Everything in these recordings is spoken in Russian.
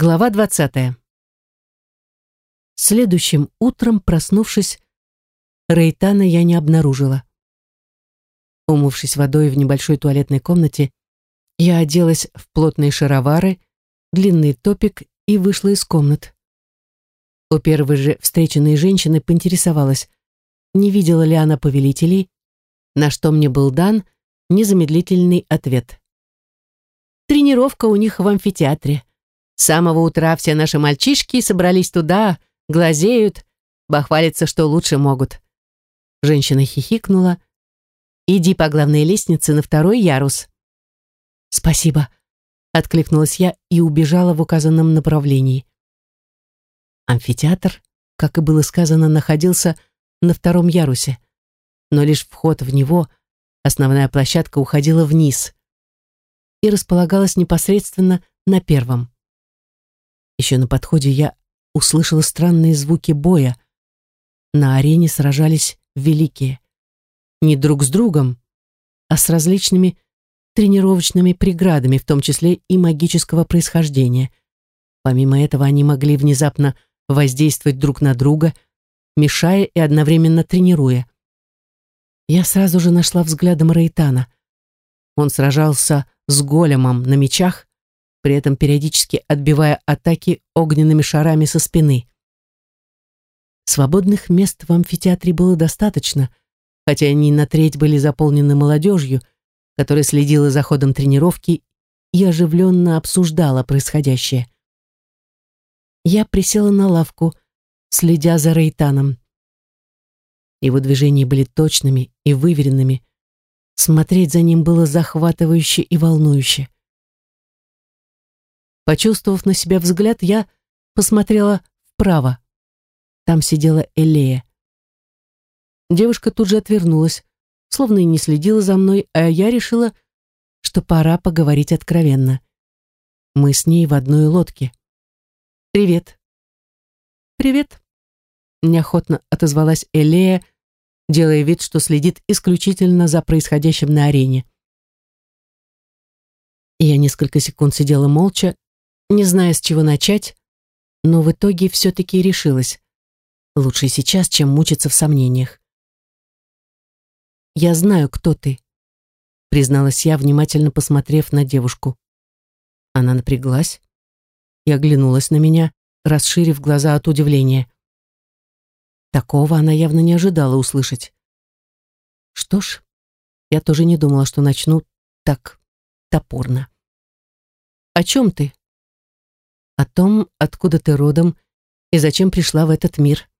Глава двадцатая. Следующим утром, проснувшись, Рейтана я не обнаружила. Умывшись водой в небольшой туалетной комнате, я оделась в плотные шаровары, длинный топик и вышла из комнат. У первой же встреченной женщины поинтересовалась, не видела ли она повелителей, на что мне был дан незамедлительный ответ. Тренировка у них в амфитеатре. С самого утра все наши мальчишки собрались туда, глазеют, бахвалятся, что лучше могут. Женщина хихикнула. «Иди по главной лестнице на второй ярус». «Спасибо», — откликнулась я и убежала в указанном направлении. Амфитеатр, как и было сказано, находился на втором ярусе, но лишь вход в него, основная площадка уходила вниз и располагалась непосредственно на первом. Еще на подходе я услышала странные звуки боя. На арене сражались великие. Не друг с другом, а с различными тренировочными преградами, в том числе и магического происхождения. Помимо этого, они могли внезапно воздействовать друг на друга, мешая и одновременно тренируя. Я сразу же нашла взглядом Рейтана. Он сражался с големом на мечах, при этом периодически отбивая атаки огненными шарами со спины. Свободных мест в амфитеатре было достаточно, хотя они на треть были заполнены молодежью, которая следила за ходом тренировки и оживленно обсуждала происходящее. Я присела на лавку, следя за Рейтаном. Его движения были точными и выверенными. Смотреть за ним было захватывающе и волнующе. Почувствовав на себя взгляд, я посмотрела вправо. Там сидела Элея. Девушка тут же отвернулась, словно и не следила за мной, а я решила, что пора поговорить откровенно. Мы с ней в одной лодке. «Привет». «Привет», — неохотно отозвалась Элея, делая вид, что следит исключительно за происходящим на арене. Я несколько секунд сидела молча, не зная, с чего начать, но в итоге все-таки решилась. Лучше сейчас, чем мучиться в сомнениях. «Я знаю, кто ты», — призналась я, внимательно посмотрев на девушку. Она напряглась и оглянулась на меня, расширив глаза от удивления. Такого она явно не ожидала услышать. Что ж, я тоже не думала, что начну так топорно. «О чем ты?» О том, откуда ты родом и зачем пришла в этот мир.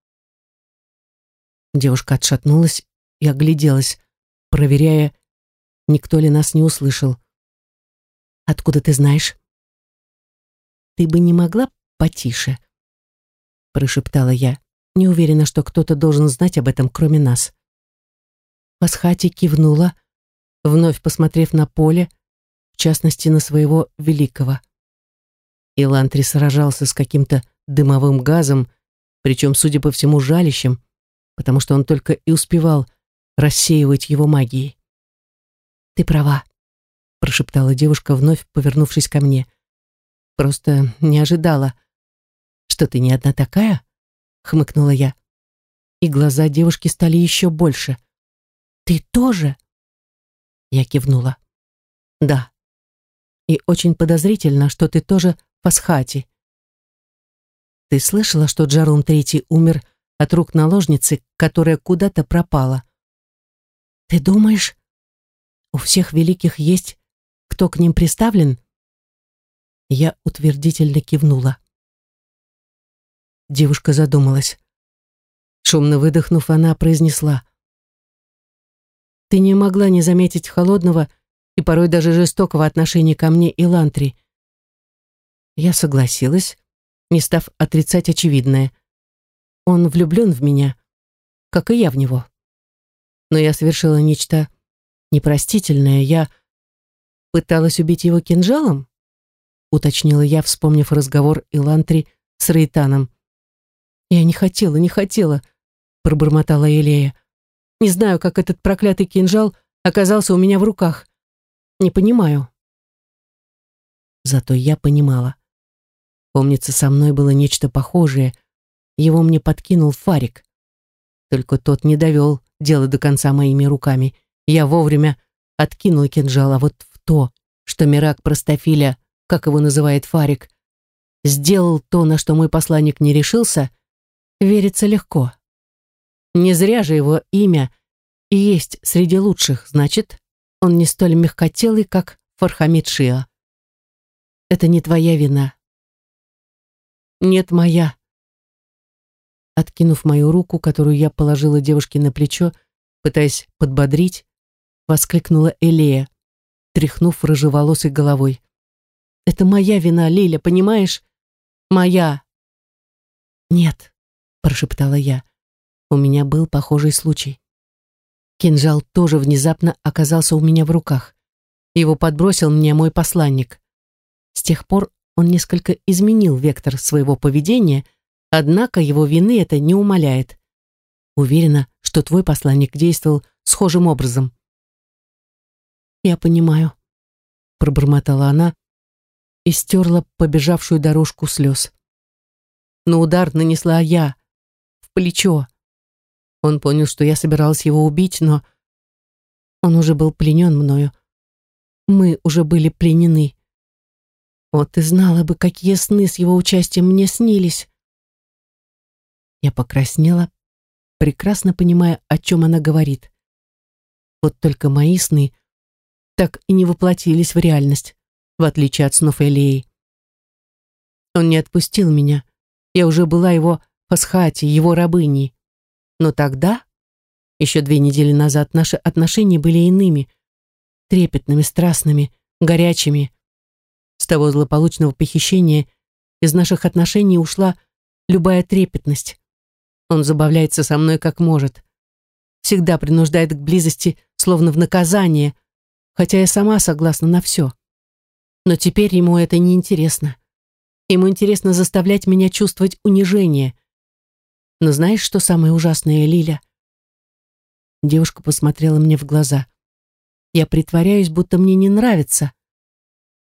Девушка отшатнулась и огляделась, проверяя, никто ли нас не услышал. «Откуда ты знаешь?» «Ты бы не могла потише?» прошептала я, не уверена, что кто-то должен знать об этом, кроме нас. Пасхати кивнула, вновь посмотрев на поле, в частности, на своего великого. Илантри сражался с каким-то дымовым газом, причем, судя по всему, жалищем, потому что он только и успевал рассеивать его магией. «Ты права», — прошептала девушка, вновь повернувшись ко мне. «Просто не ожидала». «Что ты не одна такая?» — хмыкнула я. И глаза девушки стали еще больше. «Ты тоже?» Я кивнула. «Да. И очень подозрительно, что ты тоже Пасхати. Ты слышала, что Джарум Третий умер от рук наложницы, которая куда-то пропала? Ты думаешь, у всех великих есть, кто к ним приставлен? Я утвердительно кивнула. Девушка задумалась. Шумно выдохнув, она произнесла. «Ты не могла не заметить холодного и порой даже жестокого отношения ко мне и Лантри. Я согласилась, не став отрицать очевидное. Он влюблен в меня, как и я в него. Но я совершила нечто непростительное. Я пыталась убить его кинжалом? Уточнила я, вспомнив разговор Илантри с Рейтаном. Я не хотела, не хотела, пробормотала Элея. Не знаю, как этот проклятый кинжал оказался у меня в руках. Не понимаю. Зато я понимала. Помнится, со мной было нечто похожее. Его мне подкинул Фарик. Только тот не довел дело до конца моими руками. Я вовремя откинул кинжал, а вот в то, что Мирак Простофиля, как его называет Фарик, сделал то, на что мой посланник не решился, верится легко. Не зря же его имя и есть среди лучших, значит, он не столь мягкотелый, как Фархамид Шиа. Это не твоя вина. Нет, моя. Откинув мою руку, которую я положила девушке на плечо, пытаясь подбодрить, воскликнула Элея, тряхнув рыжеволосой головой. «Это моя вина, Лиля, понимаешь? Моя!» «Нет», — прошептала я, — «у меня был похожий случай». Кинжал тоже внезапно оказался у меня в руках. Его подбросил мне мой посланник. С тех пор он несколько изменил вектор своего поведения, однако его вины это не умаляет. Уверена, что твой посланник действовал схожим образом. «Я понимаю», — пробормотала она и стерла побежавшую дорожку слез. Но удар нанесла я, в плечо. Он понял, что я собиралась его убить, но он уже был пленен мною. Мы уже были пленены. Вот ты знала бы, какие сны с его участием мне снились. Я покраснела, прекрасно понимая, о чем она говорит. Вот только мои сны так и не воплотились в реальность, в отличие от снов Элеи. Он не отпустил меня. Я уже была его пасхати, его рабыней. Но тогда, еще две недели назад, наши отношения были иными, трепетными, страстными, горячими. Того злополучного похищения из наших отношений ушла любая трепетность. Он забавляется со мной как может. Всегда принуждает к близости, словно в наказание, хотя я сама согласна на все. Но теперь ему это не интересно. Ему интересно заставлять меня чувствовать унижение, но знаешь, что самое ужасное, Лиля? Девушка посмотрела мне в глаза. Я притворяюсь, будто мне не нравится,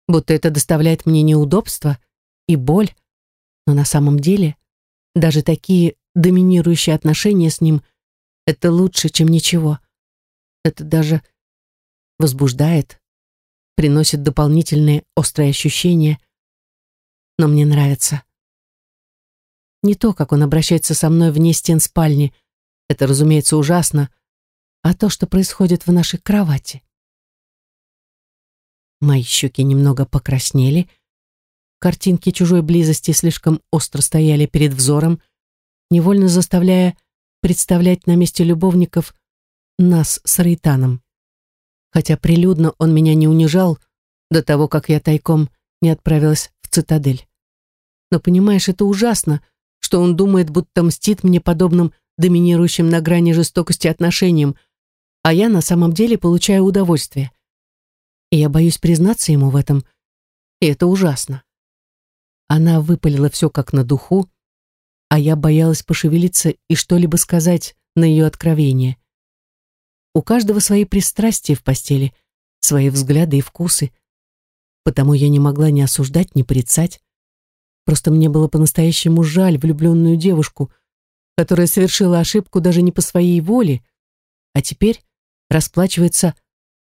будто это доставляет мне неудобства и боль, но на самом деле даже такие доминирующие отношения с ним — это лучше, чем ничего. Это даже возбуждает, приносит дополнительные острые ощущения, но мне нравится. Не то, как он обращается со мной вне стен спальни. Это, разумеется, ужасно. А то, что происходит в нашей кровати. Мои щеки немного покраснели. Картинки чужой близости слишком остро стояли перед взором, невольно заставляя представлять на месте любовников нас с Рейтаном. Хотя прилюдно он меня не унижал до того, как я тайком не отправилась в цитадель. Но понимаешь, это ужасно — что он думает, будто мстит мне подобным доминирующим на грани жестокости отношениям, а я на самом деле получаю удовольствие. И я боюсь признаться ему в этом, и это ужасно. Она выпалила все как на духу, а я боялась пошевелиться и что-либо сказать на ее откровение. У каждого свои пристрастия в постели, свои взгляды и вкусы, потому я не могла ни осуждать, ни порицать. Просто мне было по-настоящему жаль влюбленную девушку, которая совершила ошибку даже не по своей воле, а теперь расплачивается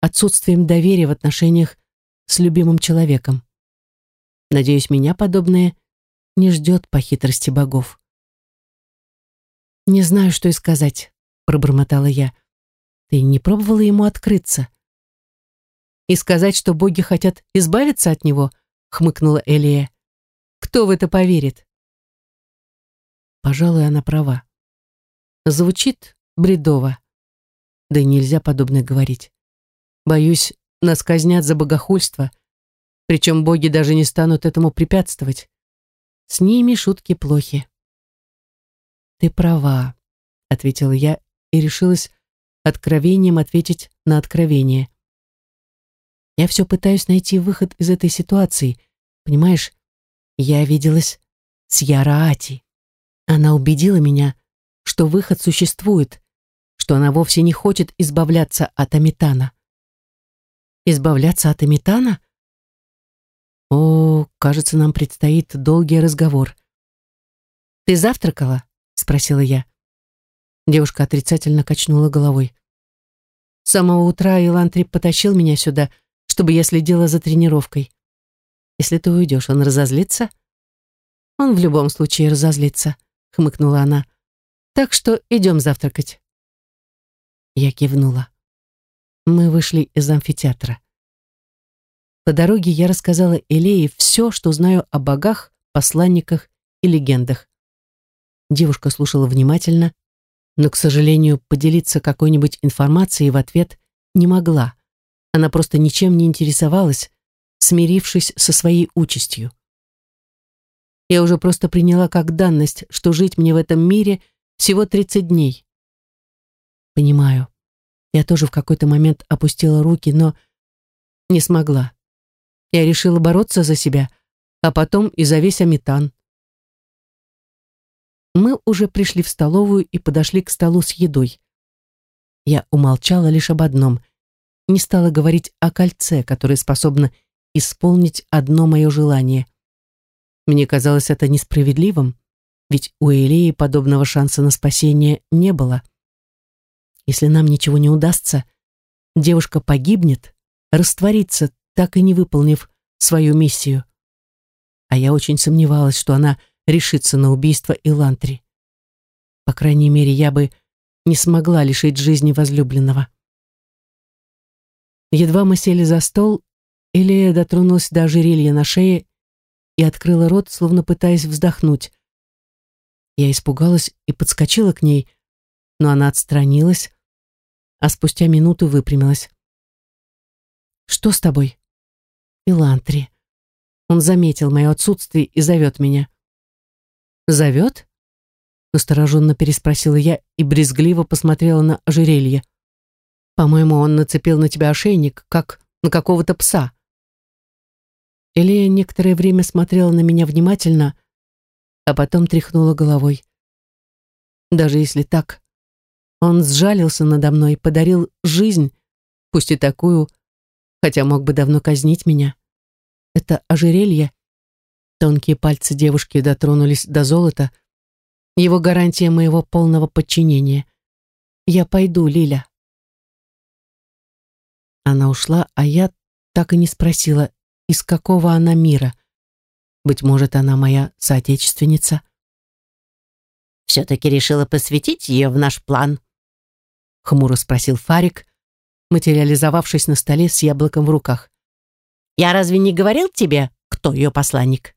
отсутствием доверия в отношениях с любимым человеком. Надеюсь, меня подобное не ждет по хитрости богов. «Не знаю, что и сказать», — пробормотала я. «Ты не пробовала ему открыться?» «И сказать, что боги хотят избавиться от него?» — хмыкнула Элия. Кто в это поверит? Пожалуй, она права. Звучит бредово. Да и нельзя подобное говорить. Боюсь, нас казнят за богохульство, причем боги даже не станут этому препятствовать. С ними шутки плохи. «Ты права», — ответила я и решилась откровением ответить на откровение. Я все пытаюсь найти выход из этой ситуации, понимаешь? Я виделась с Яраати. Она убедила меня, что выход существует, что она вовсе не хочет избавляться от Амитана. Избавляться от Амитана? О, кажется, нам предстоит долгий разговор. «Ты завтракала?» — спросила я. Девушка отрицательно качнула головой. С самого утра Илантри потащил меня сюда, чтобы я следила за тренировкой. Если ты уйдешь, он разозлится? Он в любом случае разозлится, хмыкнула она. Так что идем завтракать. Я кивнула. Мы вышли из амфитеатра. По дороге я рассказала Элее все, что знаю о богах, посланниках и легендах. Девушка слушала внимательно, но, к сожалению, поделиться какой-нибудь информацией в ответ не могла. Она просто ничем не интересовалась, смирившись со своей участью. Я уже просто приняла как данность, что жить мне в этом мире всего 30 дней. Понимаю. Я тоже в какой-то момент опустила руки, но не смогла. Я решила бороться за себя, а потом и за весь Аметан. Мы уже пришли в столовую и подошли к столу с едой. Я умолчала лишь об одном. Не стала говорить о кольце, которое способно исполнить одно мое желание. Мне казалось это несправедливым, ведь у Элеи подобного шанса на спасение не было. Если нам ничего не удастся, девушка погибнет, растворится, так и не выполнив свою миссию. А я очень сомневалась, что она решиться на убийство Илантри. По крайней мере, я бы не смогла лишить жизни возлюбленного. Едва мы сели за стол, Элея дотронулась до ожерелья на шее и открыла рот, словно пытаясь вздохнуть. Я испугалась и подскочила к ней, но она отстранилась, а спустя минуту выпрямилась. «Что с тобой?» «Илантри». Он заметил мое отсутствие и зовет меня. «Зовет?» Настороженно переспросила я и брезгливо посмотрела на ожерелье. «По-моему, он нацепил на тебя ошейник, как на какого-то пса». Элея некоторое время смотрела на меня внимательно, а потом тряхнула головой. Даже если так, он сжалился надо мной, подарил жизнь, пусть и такую, хотя мог бы давно казнить меня. Это ожерелье Тонкие пальцы девушки дотронулись до золота. Его гарантия моего полного подчинения. «Я пойду, Лиля». Она ушла, а я так и не спросила, из какого она мира. Быть может, она моя соотечественница. «Все-таки решила посвятить ее в наш план?» Хмуро спросил Фарик, материализовавшись на столе с яблоком в руках. «Я разве не говорил тебе, кто ее посланник?»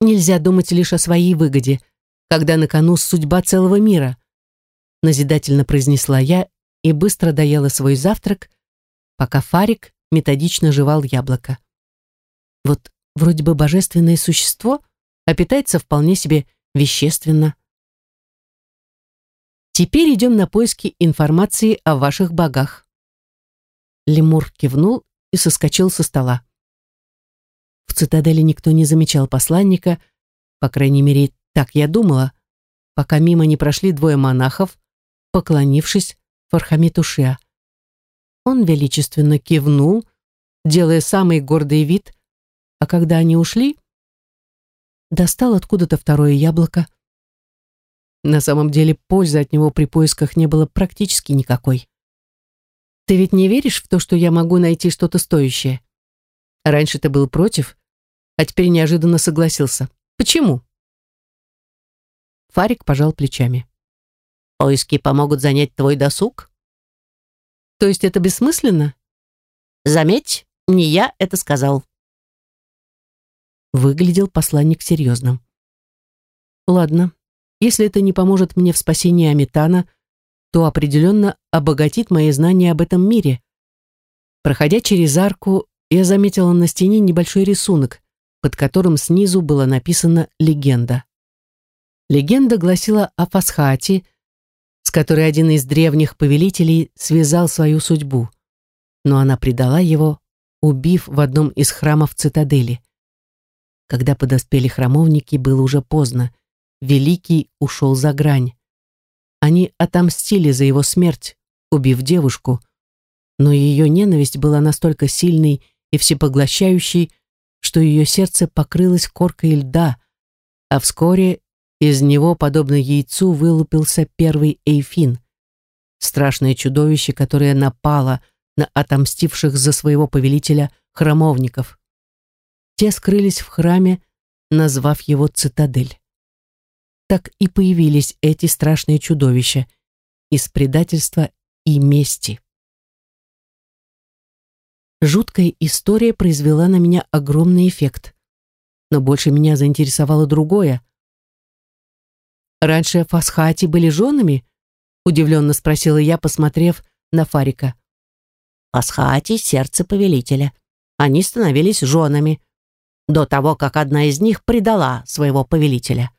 Нельзя думать лишь о своей выгоде, когда на кону судьба целого мира, назидательно произнесла я и быстро доела свой завтрак, пока Фарик методично жевал яблоко. Вот вроде бы божественное существо, а питается вполне себе вещественно. Теперь идем на поиски информации о ваших богах. Лемур кивнул и соскочил со стола. В цитадели никто не замечал посланника, по крайней мере, так я думала, пока мимо не прошли двое монахов, поклонившись Фархамиту Шиа. Он величественно кивнул, делая самый гордый вид, а когда они ушли, достал откуда-то второе яблоко. На самом деле пользы от него при поисках не было практически никакой. Ты ведь не веришь в то, что я могу найти что-то стоящее? Раньше ты был против, а теперь неожиданно согласился. Почему? Фарик пожал плечами. Поиски помогут занять твой досуг? То есть это бессмысленно? Заметь, не я это сказал. Выглядел посланник серьезным. Ладно, если это не поможет мне в спасении Аметана, то определенно обогатит мои знания об этом мире. Проходя через арку, я заметила на стене небольшой рисунок, под которым снизу была написана легенда. Легенда гласила о Фасхате, с которой один из древних повелителей связал свою судьбу, но она предала его, убив в одном из храмов цитадели. Когда подоспели храмовники, было уже поздно. Великий ушел за грань. Они отомстили за его смерть, убив девушку, но ее ненависть была настолько сильной и всепоглощающей, что ее сердце покрылось коркой льда, а вскоре из него, подобно яйцу, вылупился первый эйфин, страшное чудовище, которое напало на отомстивших за своего повелителя храмовников. Те скрылись в храме, назвав его цитадель. Так и появились эти страшные чудовища из предательства и мести. Жуткая история произвела на меня огромный эффект. Но больше меня заинтересовало другое. «Раньше фасхати были женами?» удивленно спросила я, посмотрев на Фарика. Фасхати — сердце повелителя. Они становились женами до того, как одна из них предала своего повелителя.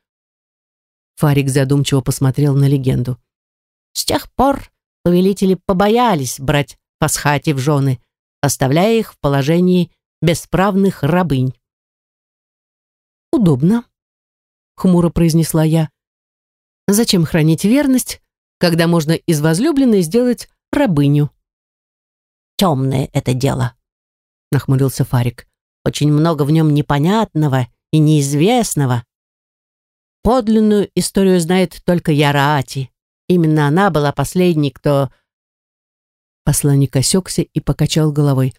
Фарик задумчиво посмотрел на легенду. С тех пор повелители побоялись брать Фасхати в жены, оставляя их в положении бесправных рабынь. «Удобно», — хмуро произнесла я. «Зачем хранить верность, когда можно из возлюбленной сделать рабыню?» «Темное это дело», — нахмурился Фарик. «Очень много в нем непонятного и неизвестного. Подлинную историю знает только Яраати. Именно она была последней, кто...» Посланник осекся и покачал головой.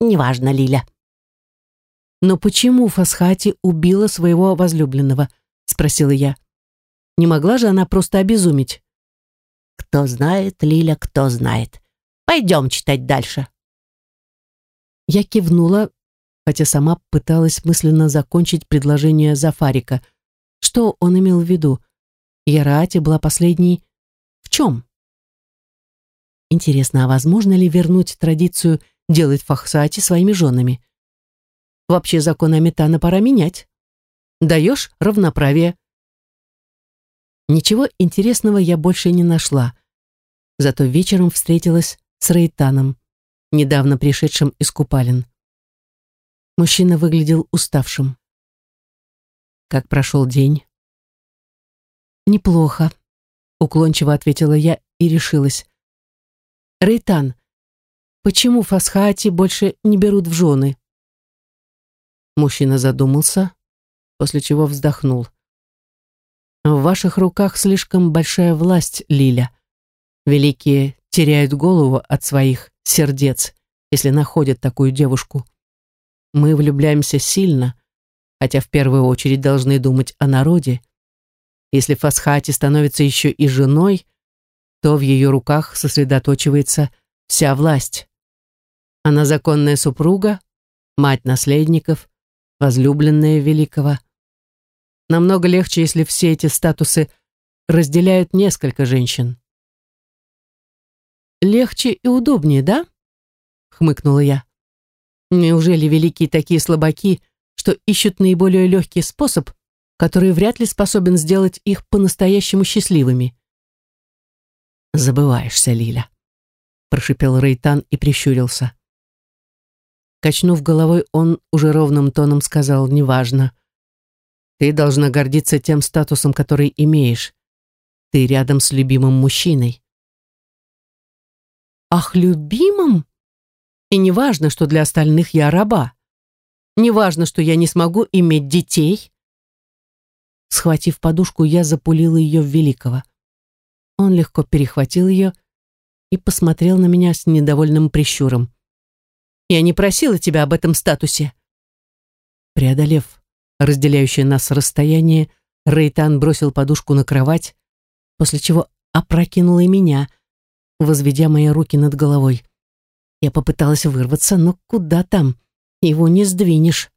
«Неважно, Лиля». «Но почему Фасхати убила своего возлюбленного?» — спросила я. «Не могла же она просто обезуметь?» «Кто знает, Лиля, кто знает. Пойдем читать дальше». Я кивнула, хотя сама пыталась мысленно закончить предложение Зафарика. Что он имел в виду? Яраати была последней в чем? Интересно, а возможно ли вернуть традицию делать фахсати своими женами? Вообще закон Амитана пора менять. Даешь равноправие. Ничего интересного я больше не нашла. Зато вечером встретилась с Рейтаном, недавно пришедшим из купалин. Мужчина выглядел уставшим. Как прошел день? Неплохо, уклончиво ответила я и решилась. Рейтан, почему Фасхати больше не берут в жены? Мужчина задумался, после чего вздохнул. В ваших руках слишком большая власть, Лиля. Великие теряют голову от своих сердец, если находят такую девушку. Мы влюбляемся сильно, хотя в первую очередь должны думать о народе. Если Фасхати становится еще и женой, то в ее руках сосредоточивается вся власть. Она законная супруга, мать наследников, возлюбленная великого. Намного легче, если все эти статусы разделяют несколько женщин. «Легче и удобнее, да?» — хмыкнула я. «Неужели великие такие слабаки, что ищут наиболее легкий способ, который вряд ли способен сделать их по-настоящему счастливыми?» «Забываешься, Лиля», — прошипел Рейтан и прищурился. Качнув головой, он уже ровным тоном сказал «неважно». Ты должна гордиться тем статусом, который имеешь. Ты рядом с любимым мужчиной. Ах, любимым? И не важно, что для остальных я раба. Не важно, что я не смогу иметь детей. Схватив подушку, я запулила ее в Великого. Он легко перехватил ее и посмотрел на меня с недовольным прищуром. «Я не просила тебя об этом статусе». Преодолев разделяющее нас расстояние, Рейтан бросил подушку на кровать, после чего опрокинул и меня, возведя мои руки над головой. Я попыталась вырваться, но куда там? Его не сдвинешь.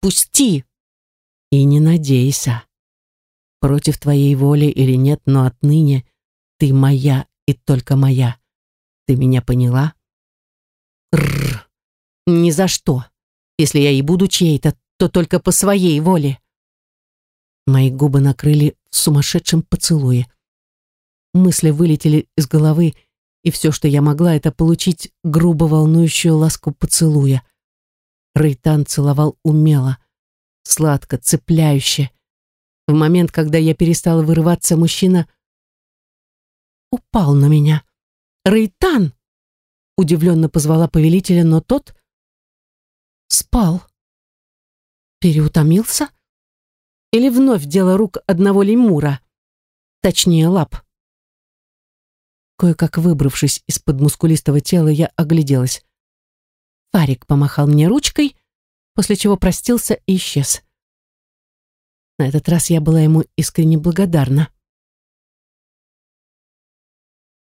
Пусти! И не надейся. Против твоей воли или нет, но отныне ты моя и только моя. Ты меня поняла? Рррр. Ни за что. Если я и буду чьей-то, то только по своей воле. Мои губы накрыли в сумасшедшем поцелуе. Мысли вылетели из головы, и все, что я могла, это получить грубо волнующую ласку поцелуя. Рейтан целовал умело, сладко, цепляюще. В момент, когда я перестала вырываться, мужчина упал на меня. «Рейтан!» Удивленно позвала повелителя, но тот спал. Переутомился? Или вновь дело рук одного лемура? Точнее, лап. Кое-как выбравшись из-под мускулистого тела, я огляделась. Фарик помахал мне ручкой, после чего простился и исчез. На этот раз я была ему искренне благодарна.